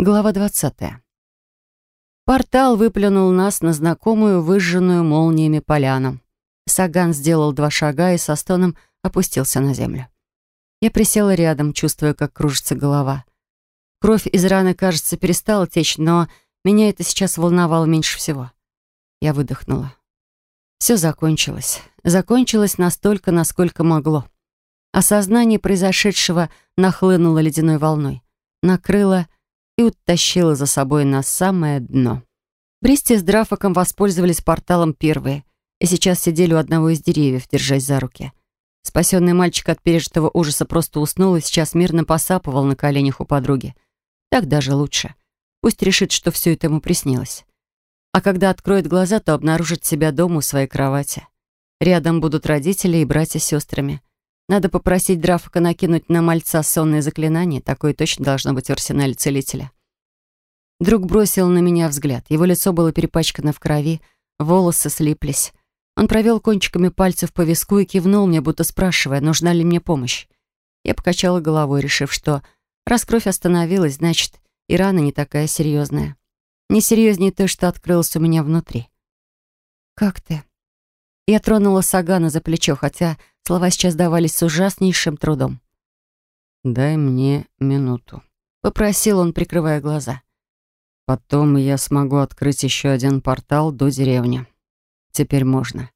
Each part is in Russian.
Глава 20. Портал выплюнул нас на знакомую, выжженную молниями поляну. Саган сделал два шага и со стоном опустился на землю. Я присела рядом, чувствуя, как кружится голова. Кровь из раны, кажется, перестала течь, но меня это сейчас волновало меньше всего. Я выдохнула. Все закончилось. Закончилось настолько, насколько могло. Осознание произошедшего нахлынуло ледяной волной. Накрыло и утащила за собой на самое дно. Бристи с Драфоком воспользовались порталом первые и сейчас сидели у одного из деревьев, держась за руки. Спасенный мальчик от пережитого ужаса просто уснул и сейчас мирно посапывал на коленях у подруги. Так даже лучше. Пусть решит, что все это ему приснилось. А когда откроет глаза, то обнаружит себя дома у своей кровати. Рядом будут родители и братья с сестрами. Надо попросить Драфика накинуть на мальца сонное заклинание. Такое точно должно быть в арсенале целителя. Друг бросил на меня взгляд. Его лицо было перепачкано в крови, волосы слиплись. Он провел кончиками пальцев по виску и кивнул мне, будто спрашивая, нужна ли мне помощь. Я покачала головой, решив, что раз кровь остановилась, значит, и рана не такая серьезная. Не серьезнее той, что открылась у меня внутри. «Как ты?» Я тронула Сагана за плечо, хотя слова сейчас давались с ужаснейшим трудом. «Дай мне минуту», — попросил он, прикрывая глаза. «Потом я смогу открыть еще один портал до деревни. Теперь можно.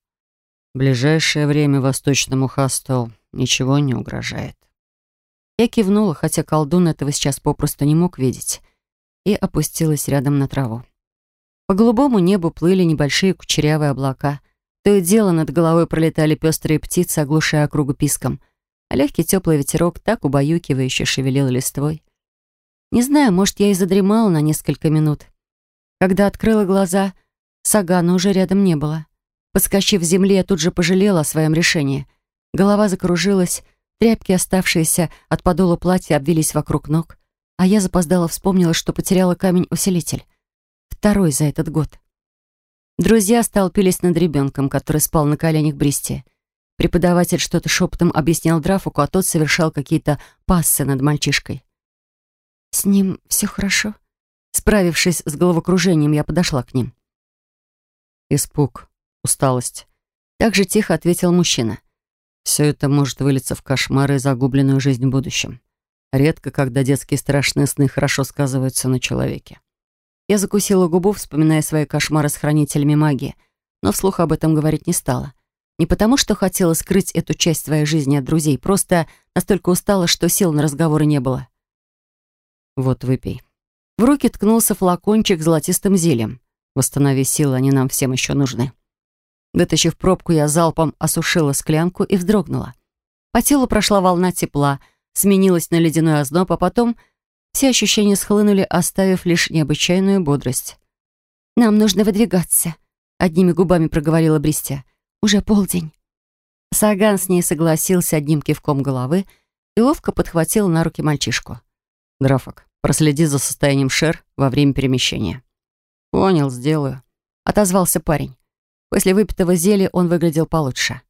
В ближайшее время восточному хасту ничего не угрожает». Я кивнула, хотя колдун этого сейчас попросту не мог видеть, и опустилась рядом на траву. По голубому небу плыли небольшие кучерявые облака — то и дело над головой пролетали пестрые птицы, оглушая округу писком, а легкий теплый ветерок так убаюкивающе шевелил листвой. Не знаю, может, я и задремала на несколько минут. Когда открыла глаза, Сагана уже рядом не было. Подскочив с земли, я тут же пожалела о своем решении. Голова закружилась, тряпки, оставшиеся от подола платья, обвились вокруг ног, а я запоздала вспомнила, что потеряла камень-усилитель. Второй за этот год. Друзья столпились над ребенком, который спал на коленях Бристи. Преподаватель что-то шепотом объяснял Драфуку, а тот совершал какие-то пассы над мальчишкой. «С ним все хорошо?» Справившись с головокружением, я подошла к ним. «Испуг, усталость», — так же тихо ответил мужчина. «Все это может вылиться в кошмары и загубленную жизнь в будущем. Редко, когда детские страшные сны хорошо сказываются на человеке. Я закусила губу, вспоминая свои кошмары с хранителями магии, но вслух об этом говорить не стала. Не потому, что хотела скрыть эту часть своей жизни от друзей, просто настолько устала, что сил на разговоры не было. «Вот, выпей». В руки ткнулся флакончик с золотистым зельем. «Восстанови силы, они нам всем еще нужны». Вытащив пробку, я залпом осушила склянку и вздрогнула. По телу прошла волна тепла, сменилась на ледяной озноб, а потом все ощущения схлынули, оставив лишь необычайную бодрость. «Нам нужно выдвигаться», — одними губами проговорила Бристя. «Уже полдень». Саган с ней согласился одним кивком головы и ловко подхватил на руки мальчишку. «Драфок, проследи за состоянием Шер во время перемещения». «Понял, сделаю», — отозвался парень. После выпитого зелья он выглядел получше.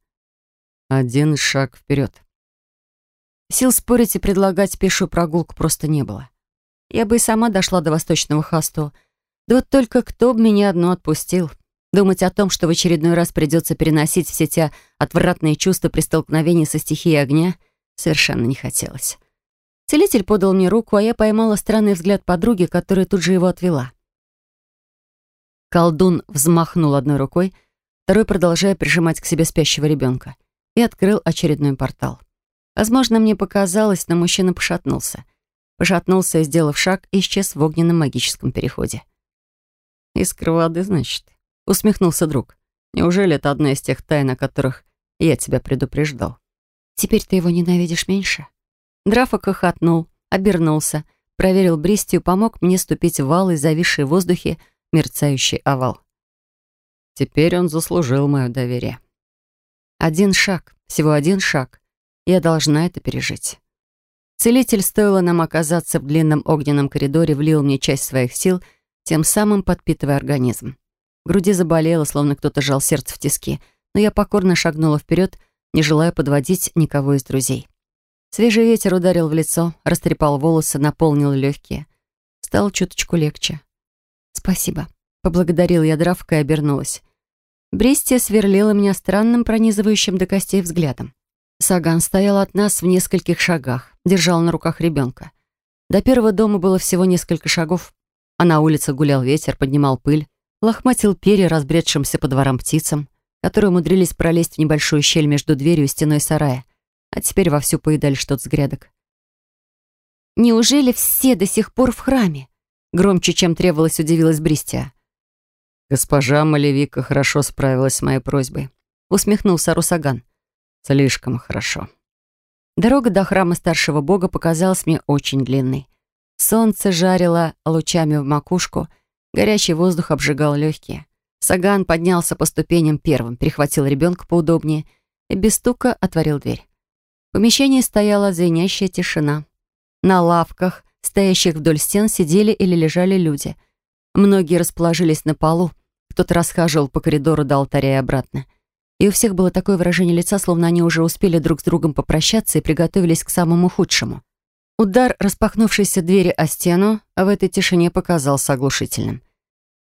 «Один шаг вперед». Сил спорить и предлагать пешую прогулку просто не было. Я бы и сама дошла до Восточного Хасту. Да вот только кто бы меня одну отпустил? Думать о том, что в очередной раз придется переносить все те отвратные чувства при столкновении со стихией огня, совершенно не хотелось. Целитель подал мне руку, а я поймала странный взгляд подруги, которая тут же его отвела. Колдун взмахнул одной рукой, второй продолжая прижимать к себе спящего ребенка, и открыл очередной портал. Возможно, мне показалось, но мужчина пошатнулся пошатнулся и, сделав шаг, исчез в огненном магическом переходе. «Искра воды, значит?» — усмехнулся друг. «Неужели это одна из тех тайн, о которых я тебя предупреждал?» «Теперь ты его ненавидишь меньше?» Драфа хохотнул, обернулся, проверил Бристию, помог мне ступить в вал и зависший в воздухе мерцающий овал. Теперь он заслужил мое доверие. Один шаг, всего один шаг. Я должна это пережить. Целитель, стоило нам оказаться в длинном огненном коридоре, влил мне часть своих сил, тем самым подпитывая организм. В груди заболело, словно кто-то жал сердце в тиски, но я покорно шагнула вперед, не желая подводить никого из друзей. Свежий ветер ударил в лицо, растрепал волосы, наполнил легкие. стало чуточку легче. «Спасибо», — поблагодарила я Дравка и обернулась. Брестия сверлила меня странным, пронизывающим до костей взглядом. Саган стоял от нас в нескольких шагах, держал на руках ребенка. До первого дома было всего несколько шагов, а на улице гулял ветер, поднимал пыль, лохматил перья разбредшимся по дворам птицам, которые умудрились пролезть в небольшую щель между дверью и стеной сарая, а теперь вовсю поедали что-то с грядок. «Неужели все до сих пор в храме?» Громче, чем требовалось, удивилась Бристия. «Госпожа Малевика хорошо справилась с моей просьбой», — усмехнулся Русаган. «Слишком хорошо». Дорога до храма старшего бога показалась мне очень длинной. Солнце жарило лучами в макушку, горячий воздух обжигал легкие. Саган поднялся по ступеням первым, перехватил ребенка поудобнее и без стука отворил дверь. В помещении стояла звенящая тишина. На лавках, стоящих вдоль стен, сидели или лежали люди. Многие расположились на полу, кто-то расхаживал по коридору до алтаря и обратно. И у всех было такое выражение лица, словно они уже успели друг с другом попрощаться и приготовились к самому худшему. Удар распахнувшейся двери о стену в этой тишине показался оглушительным.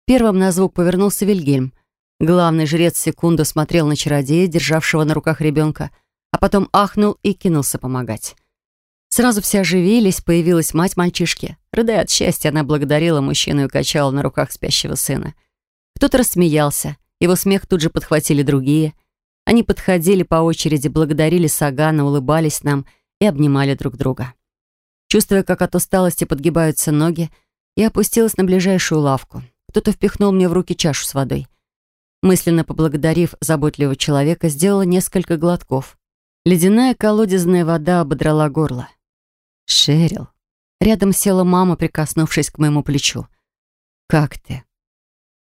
Первым на звук повернулся Вильгельм. Главный жрец секунду смотрел на чародея, державшего на руках ребенка, а потом ахнул и кинулся помогать. Сразу все оживились, появилась мать мальчишки. Рыдая от счастья, она благодарила мужчину и качала на руках спящего сына. Кто-то рассмеялся, его смех тут же подхватили другие. Они подходили по очереди, благодарили Сагана, улыбались нам и обнимали друг друга. Чувствуя, как от усталости подгибаются ноги, я опустилась на ближайшую лавку. Кто-то впихнул мне в руки чашу с водой. Мысленно поблагодарив заботливого человека, сделала несколько глотков. Ледяная колодезная вода ободрала горло. «Шерил». Рядом села мама, прикоснувшись к моему плечу. «Как ты?»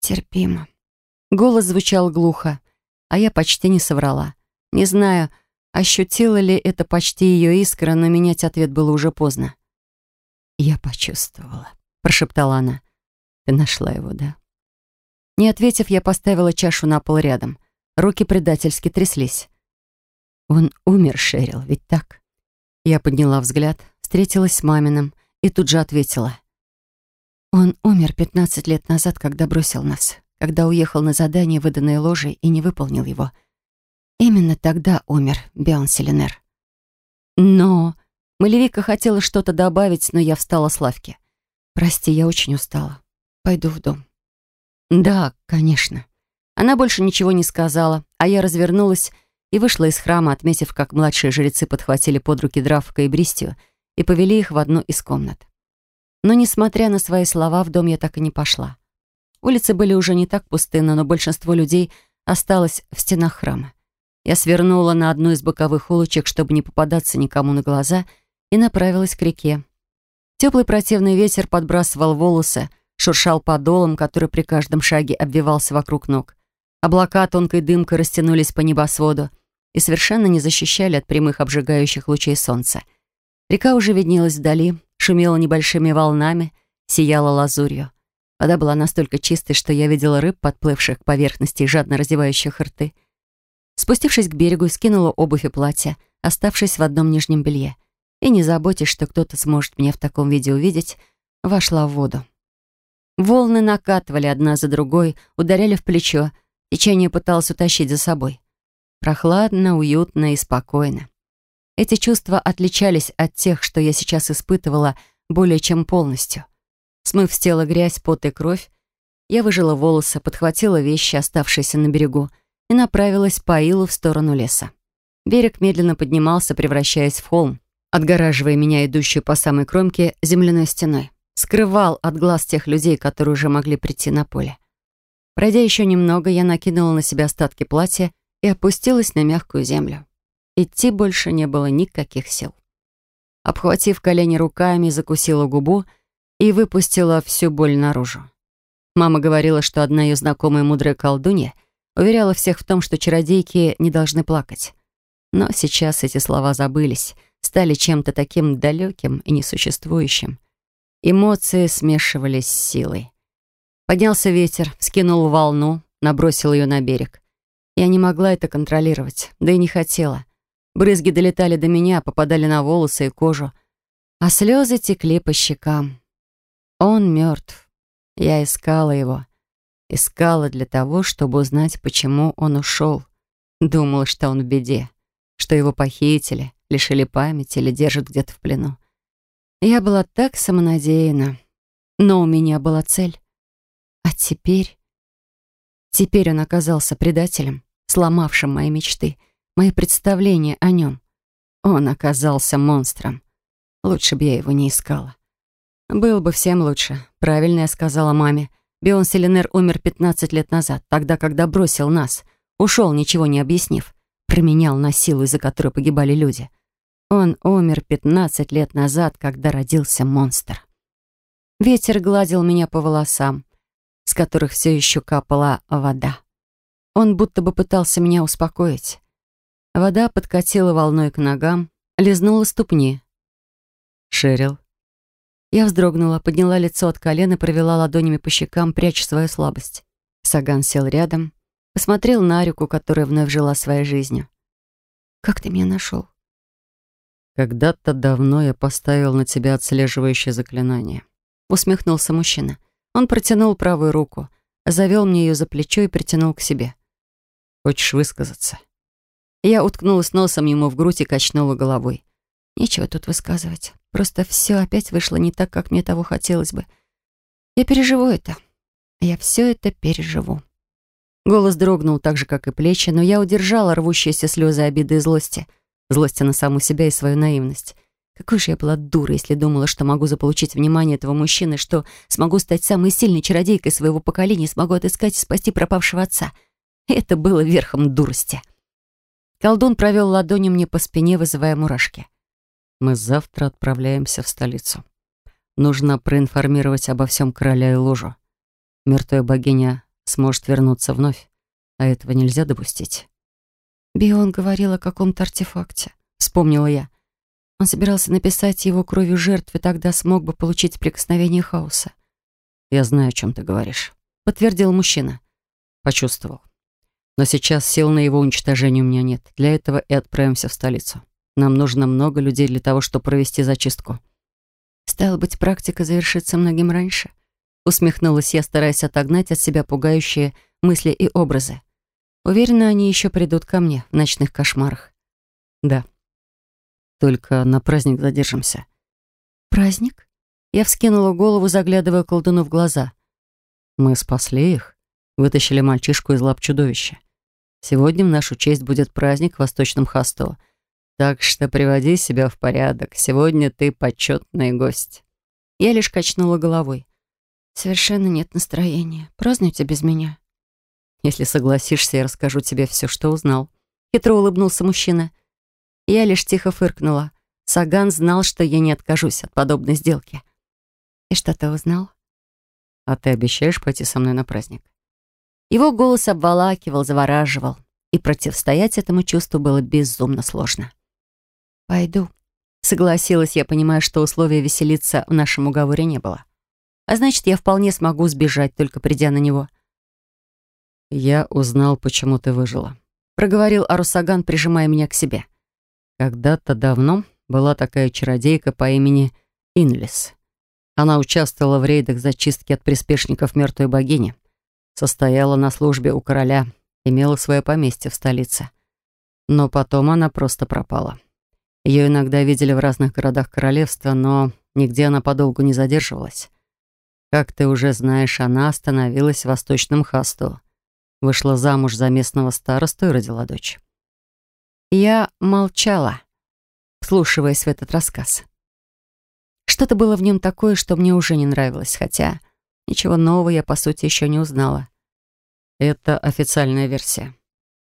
«Терпимо». Голос звучал глухо, а я почти не соврала. Не знаю, ощутила ли это почти ее искра, но менять ответ было уже поздно. «Я почувствовала», — прошептала она. Ты нашла его, да? Не ответив, я поставила чашу на пол рядом. Руки предательски тряслись. Он умер, Шерил, ведь так? Я подняла взгляд, встретилась с маминым и тут же ответила. Он умер 15 лет назад, когда бросил нас, когда уехал на задание, выданное ложей, и не выполнил его. Именно тогда умер Бион Селенер. Но... Малевика хотела что-то добавить, но я встала с лавки. «Прости, я очень устала. Пойду в дом». «Да, конечно». Она больше ничего не сказала, а я развернулась и вышла из храма, отметив, как младшие жрецы подхватили под руки Дравка и Бристию и повели их в одну из комнат. Но, несмотря на свои слова, в дом я так и не пошла. Улицы были уже не так пустынны, но большинство людей осталось в стенах храма. Я свернула на одну из боковых улочек, чтобы не попадаться никому на глаза, и направилась к реке. Теплый противный ветер подбрасывал волосы, шуршал подолом, который при каждом шаге обвивался вокруг ног. Облака тонкой дымкой растянулись по небосводу и совершенно не защищали от прямых обжигающих лучей солнца. Река уже виднелась вдали, шумела небольшими волнами, сияла лазурью. Вода была настолько чистой, что я видела рыб, подплывших к поверхности и жадно разевающих рты. Спустившись к берегу, скинула обувь и платье, оставшись в одном нижнем белье. И, не заботясь, что кто-то сможет меня в таком виде увидеть, вошла в воду. Волны накатывали одна за другой, ударяли в плечо. Течение пыталось утащить за собой. Прохладно, уютно и спокойно. Эти чувства отличались от тех, что я сейчас испытывала более чем полностью. Смыв с тела грязь, пот и кровь, я выжила волосы, подхватила вещи, оставшиеся на берегу, и направилась по илу в сторону леса. Берег медленно поднимался, превращаясь в холм, отгораживая меня, идущую по самой кромке, земляной стеной скрывал от глаз тех людей, которые уже могли прийти на поле. Пройдя еще немного, я накинула на себя остатки платья и опустилась на мягкую землю. Идти больше не было никаких сил. Обхватив колени руками, закусила губу и выпустила всю боль наружу. Мама говорила, что одна ее знакомая мудрая колдунья уверяла всех в том, что чародейки не должны плакать. Но сейчас эти слова забылись, стали чем-то таким далеким и несуществующим. Эмоции смешивались с силой. Поднялся ветер, скинул волну, набросил ее на берег. Я не могла это контролировать, да и не хотела. Брызги долетали до меня, попадали на волосы и кожу, а слезы текли по щекам. Он мертв. Я искала его. Искала для того, чтобы узнать, почему он ушел. Думала, что он в беде, что его похитили, лишили памяти или держат где-то в плену. Я была так самонадеяна, но у меня была цель. А теперь... Теперь он оказался предателем, сломавшим мои мечты, мои представления о нем. Он оказался монстром. Лучше бы я его не искала. Было бы всем лучше. Правильно я сказала маме. Бион Селенер умер 15 лет назад, тогда, когда бросил нас. Ушел, ничего не объяснив. Променял на силу, из-за которой погибали люди. Он умер 15 лет назад, когда родился монстр. Ветер гладил меня по волосам, с которых все еще капала вода. Он будто бы пытался меня успокоить. Вода подкатила волной к ногам, лизнула ступни. «Шерил». Я вздрогнула, подняла лицо от колена и провела ладонями по щекам, пряча свою слабость. Саган сел рядом, посмотрел на реку, которая вновь жила своей жизнью. «Как ты меня нашел?» «Когда-то давно я поставил на тебя отслеживающее заклинание», — усмехнулся мужчина. Он протянул правую руку, завел мне ее за плечо и притянул к себе. «Хочешь высказаться?» Я уткнулась носом ему в грудь и качнула головой. Нечего тут высказывать. Просто все опять вышло не так, как мне того хотелось бы. Я переживу это. Я все это переживу. Голос дрогнул так же, как и плечи, но я удержала рвущиеся слезы обиды и злости. Злости на саму себя и свою наивность. Какой же я была дура, если думала, что могу заполучить внимание этого мужчины, что смогу стать самой сильной чародейкой своего поколения, смогу отыскать и спасти пропавшего отца. Это было верхом дурости. Колдун провел ладонью мне по спине, вызывая мурашки. «Мы завтра отправляемся в столицу. Нужно проинформировать обо всем короля и ложу. Мертвая богиня сможет вернуться вновь, а этого нельзя допустить». «Бион говорил о каком-то артефакте», — вспомнила я. Он собирался написать его кровью жертвы, тогда смог бы получить прикосновение хаоса. «Я знаю, о чем ты говоришь», — подтвердил мужчина. «Почувствовал. Но сейчас сил на его уничтожение у меня нет. Для этого и отправимся в столицу. Нам нужно много людей для того, чтобы провести зачистку». «Стало быть, практика завершится многим раньше?» Усмехнулась я, стараясь отогнать от себя пугающие мысли и образы. Уверена, они еще придут ко мне в ночных кошмарах. «Да. Только на праздник задержимся». «Праздник?» Я вскинула голову, заглядывая колдуну в глаза. «Мы спасли их, вытащили мальчишку из лап чудовища. Сегодня в нашу честь будет праздник в Восточном Хасту. Так что приводи себя в порядок. Сегодня ты почетный гость». Я лишь качнула головой. «Совершенно нет настроения. Празднуйте без меня». «Если согласишься, я расскажу тебе все, что узнал». Хитро улыбнулся мужчина. Я лишь тихо фыркнула. Саган знал, что я не откажусь от подобной сделки. «И что ты узнал?» «А ты обещаешь пойти со мной на праздник?» Его голос обволакивал, завораживал, и противостоять этому чувству было безумно сложно. «Пойду», — согласилась я, понимая, что условия веселиться в нашем уговоре не было. А значит, я вполне смогу сбежать, только придя на него. «Я узнал, почему ты выжила», — проговорил Арусаган, прижимая меня к себе. «Когда-то давно была такая чародейка по имени Инлис. Она участвовала в рейдах зачистки от приспешников мертвой богини состояла на службе у короля, имела свое поместье в столице. Но потом она просто пропала. Ее иногда видели в разных городах королевства, но нигде она подолгу не задерживалась. Как ты уже знаешь, она остановилась в Восточном Хасту, вышла замуж за местного старосту и родила дочь. Я молчала, вслушиваясь в этот рассказ. Что-то было в нем такое, что мне уже не нравилось, хотя Ничего нового я, по сути, еще не узнала. Это официальная версия.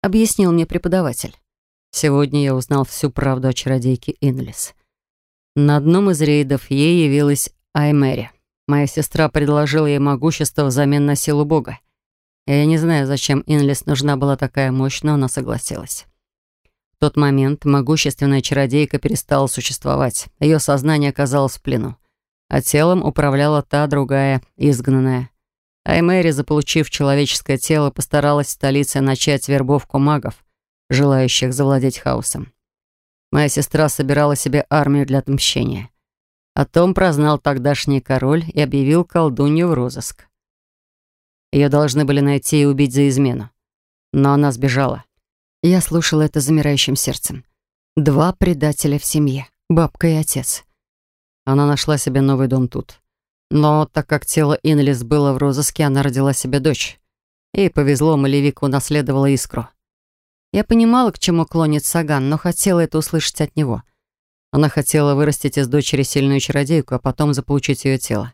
Объяснил мне преподаватель. Сегодня я узнал всю правду о чародейке Инлис. На одном из рейдов ей явилась Аймери. Моя сестра предложила ей могущество взамен на силу Бога. Я не знаю, зачем Инлис нужна была такая мощь, но она согласилась. В тот момент могущественная чародейка перестала существовать. Ее сознание оказалось в плену а телом управляла та другая, изгнанная. Аймэри, заполучив человеческое тело, постаралась в столице начать вербовку магов, желающих завладеть хаосом. Моя сестра собирала себе армию для отмщения. О том прознал тогдашний король и объявил колдунью в розыск. Ее должны были найти и убить за измену. Но она сбежала. Я слушала это замирающим сердцем. Два предателя в семье, бабка и отец. Она нашла себе новый дом тут. Но так как тело Инлис было в розыске, она родила себе дочь. Ей повезло, Малевика унаследовала искру. Я понимала, к чему клонит Саган, но хотела это услышать от него. Она хотела вырастить из дочери сильную чародейку, а потом заполучить ее тело.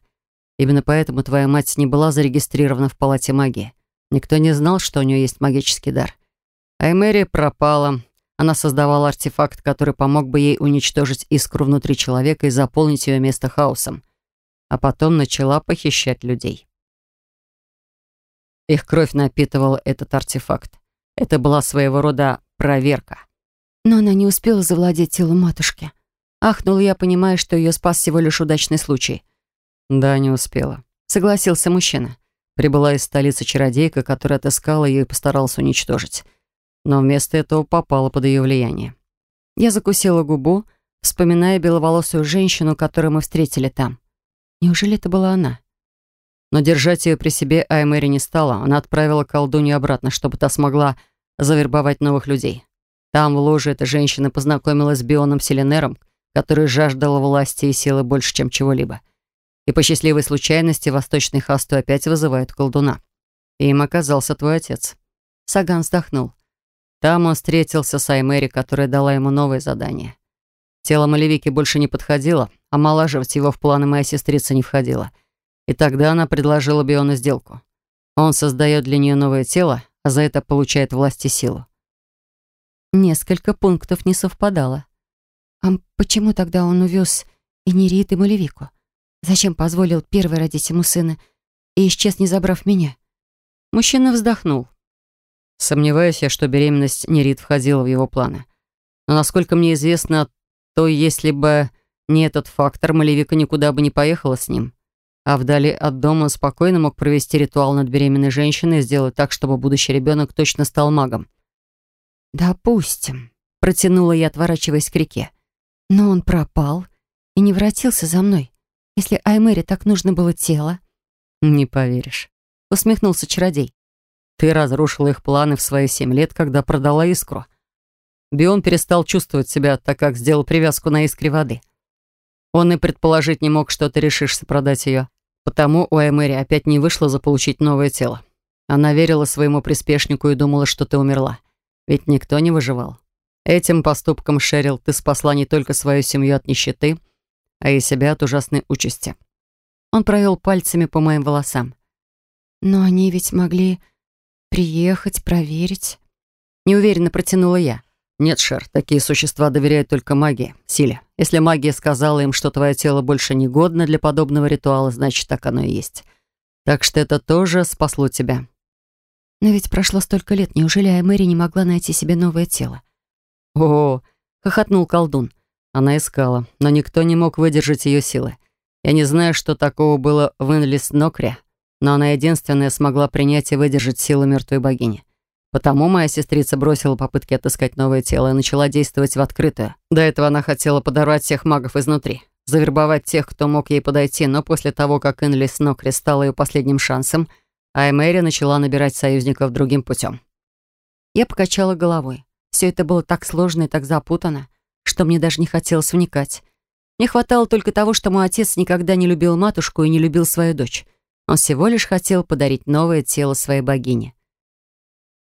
Именно поэтому твоя мать не была зарегистрирована в палате магии. Никто не знал, что у нее есть магический дар. А Эмери пропала. Она создавала артефакт, который помог бы ей уничтожить искру внутри человека и заполнить ее место хаосом. А потом начала похищать людей. Их кровь напитывала этот артефакт. Это была своего рода проверка. Но она не успела завладеть телом матушки. Ахнула я, понимая, что ее спас всего лишь удачный случай. «Да, не успела», — согласился мужчина. Прибыла из столицы чародейка, которая отыскала ее и постаралась уничтожить. Но вместо этого попала под ее влияние. Я закусила губу, вспоминая беловолосую женщину, которую мы встретили там. Неужели это была она? Но держать ее при себе Аймэри не стала. Она отправила колдунью обратно, чтобы та смогла завербовать новых людей. Там, в ложе, эта женщина познакомилась с Бионом Селенером, который жаждал власти и силы больше, чем чего-либо. И по счастливой случайности восточный хасту опять вызывает колдуна. И им оказался твой отец. Саган вздохнул. Там он встретился с Аймэри, которая дала ему новое задание. Тело Малевики больше не подходило, а омолаживать его в планы моя сестрица не входила. И тогда она предложила Биону сделку. Он создает для нее новое тело, а за это получает власть и силу. Несколько пунктов не совпадало. А почему тогда он увез и Нерит, и Малевику? Зачем позволил первой родить ему сына и исчез, не забрав меня? Мужчина вздохнул. Сомневаюсь я, что беременность Нерит входила в его планы. Но насколько мне известно, то если бы не этот фактор, Малевика никуда бы не поехала с ним. А вдали от дома он спокойно мог провести ритуал над беременной женщиной и сделать так, чтобы будущий ребенок точно стал магом. «Допустим», — протянула я, отворачиваясь к реке. «Но он пропал и не вратился за мной. Если Аймэре так нужно было тело...» «Не поверишь», — усмехнулся чародей. «Ты разрушила их планы в свои семь лет, когда продала искру. Бион перестал чувствовать себя, так как сделал привязку на искре воды. Он и предположить не мог, что ты решишься продать ее. Потому у Аймэри опять не вышло заполучить новое тело. Она верила своему приспешнику и думала, что ты умерла. Ведь никто не выживал. Этим поступком, Шерил, ты спасла не только свою семью от нищеты, а и себя от ужасной участи. Он провел пальцами по моим волосам. «Но они ведь могли приехать, проверить». Неуверенно протянула я. «Нет, Шер, такие существа доверяют только магии, силе. Если магия сказала им, что твое тело больше не годно для подобного ритуала, значит, так оно и есть. Так что это тоже спасло тебя». «Но ведь прошло столько лет, неужели Аймэри не могла найти себе новое тело?» «О, — хохотнул колдун. Она искала, но никто не мог выдержать ее силы. Я не знаю, что такого было в Инлис Нокре, но она единственная смогла принять и выдержать силу мертвой богини. Потому моя сестрица бросила попытки отыскать новое тело и начала действовать в открытую. До этого она хотела подорвать всех магов изнутри, завербовать тех, кто мог ей подойти, но после того, как Инлис Нокре стала ее последним шансом, Аймэри начала набирать союзников другим путем. Я покачала головой. Все это было так сложно и так запутано что мне даже не хотелось вникать. Мне хватало только того, что мой отец никогда не любил матушку и не любил свою дочь. Он всего лишь хотел подарить новое тело своей богине.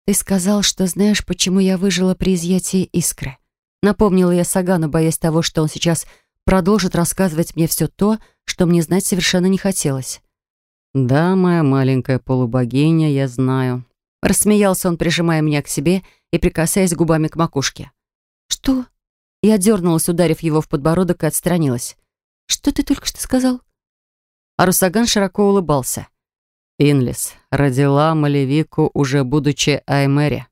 «Ты сказал, что знаешь, почему я выжила при изъятии искры?» Напомнила я Сагану, боясь того, что он сейчас продолжит рассказывать мне все то, что мне знать совершенно не хотелось. «Да, моя маленькая полубогиня, я знаю». Рассмеялся он, прижимая меня к себе и прикасаясь губами к макушке. «Что?» Я дернулась, ударив его в подбородок, и отстранилась. «Что ты только что сказал?» А Русаган широко улыбался. Инлис родила Малевику, уже будучи Аймэри.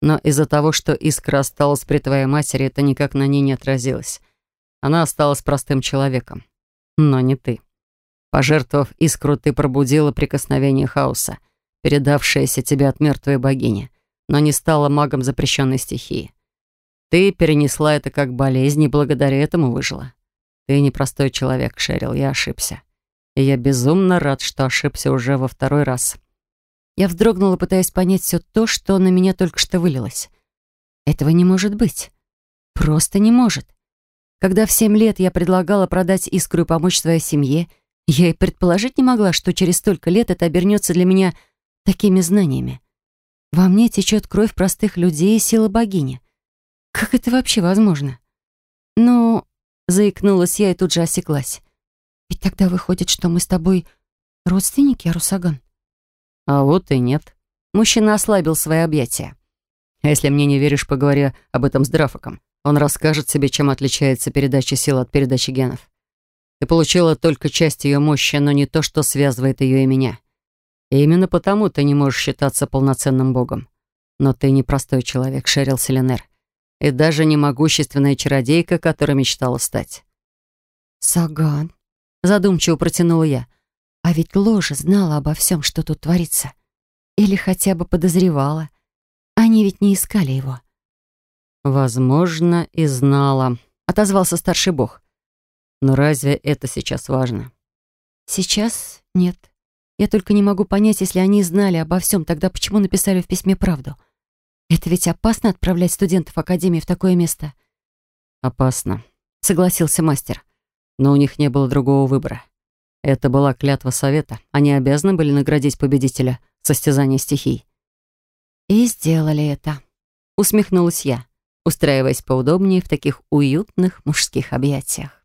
Но из-за того, что искра осталась при твоей матери, это никак на ней не отразилось. Она осталась простым человеком. Но не ты. Пожертвовав искру, ты пробудила прикосновение хаоса, передавшееся тебе от мертвой богини, но не стала магом запрещенной стихии. Ты перенесла это как болезнь и благодаря этому выжила. Ты непростой человек, Шерил, я ошибся. И я безумно рад, что ошибся уже во второй раз. Я вздрогнула, пытаясь понять все то, что на меня только что вылилось. Этого не может быть. Просто не может. Когда в семь лет я предлагала продать искру и помочь своей семье, я и предположить не могла, что через столько лет это обернется для меня такими знаниями. Во мне течет кровь простых людей и сила богини. Как это вообще возможно? Ну, заикнулась я и тут же осеклась. Ведь тогда выходит, что мы с тобой родственники, Арусаган. А вот и нет. Мужчина ослабил свои объятия. А если мне не веришь, поговори об этом с Драфаком. Он расскажет себе, чем отличается передача сил от передачи генов. Ты получила только часть ее мощи, но не то, что связывает ее и меня. И именно потому ты не можешь считаться полноценным богом. Но ты не простой человек, Шерил Селенер. И даже не могущественная чародейка, которой мечтала стать. «Саган», — задумчиво протянула я. «А ведь ложа знала обо всем, что тут творится. Или хотя бы подозревала. Они ведь не искали его». «Возможно, и знала», — отозвался старший бог. «Но разве это сейчас важно?» «Сейчас нет. Я только не могу понять, если они знали обо всем, тогда почему написали в письме правду? Это ведь опасно отправлять студентов Академии в такое место?» «Опасно», — согласился мастер. «Но у них не было другого выбора. Это была клятва совета. Они обязаны были наградить победителя состязания стихий». «И сделали это», — усмехнулась я устраиваясь поудобнее в таких уютных мужских объятиях.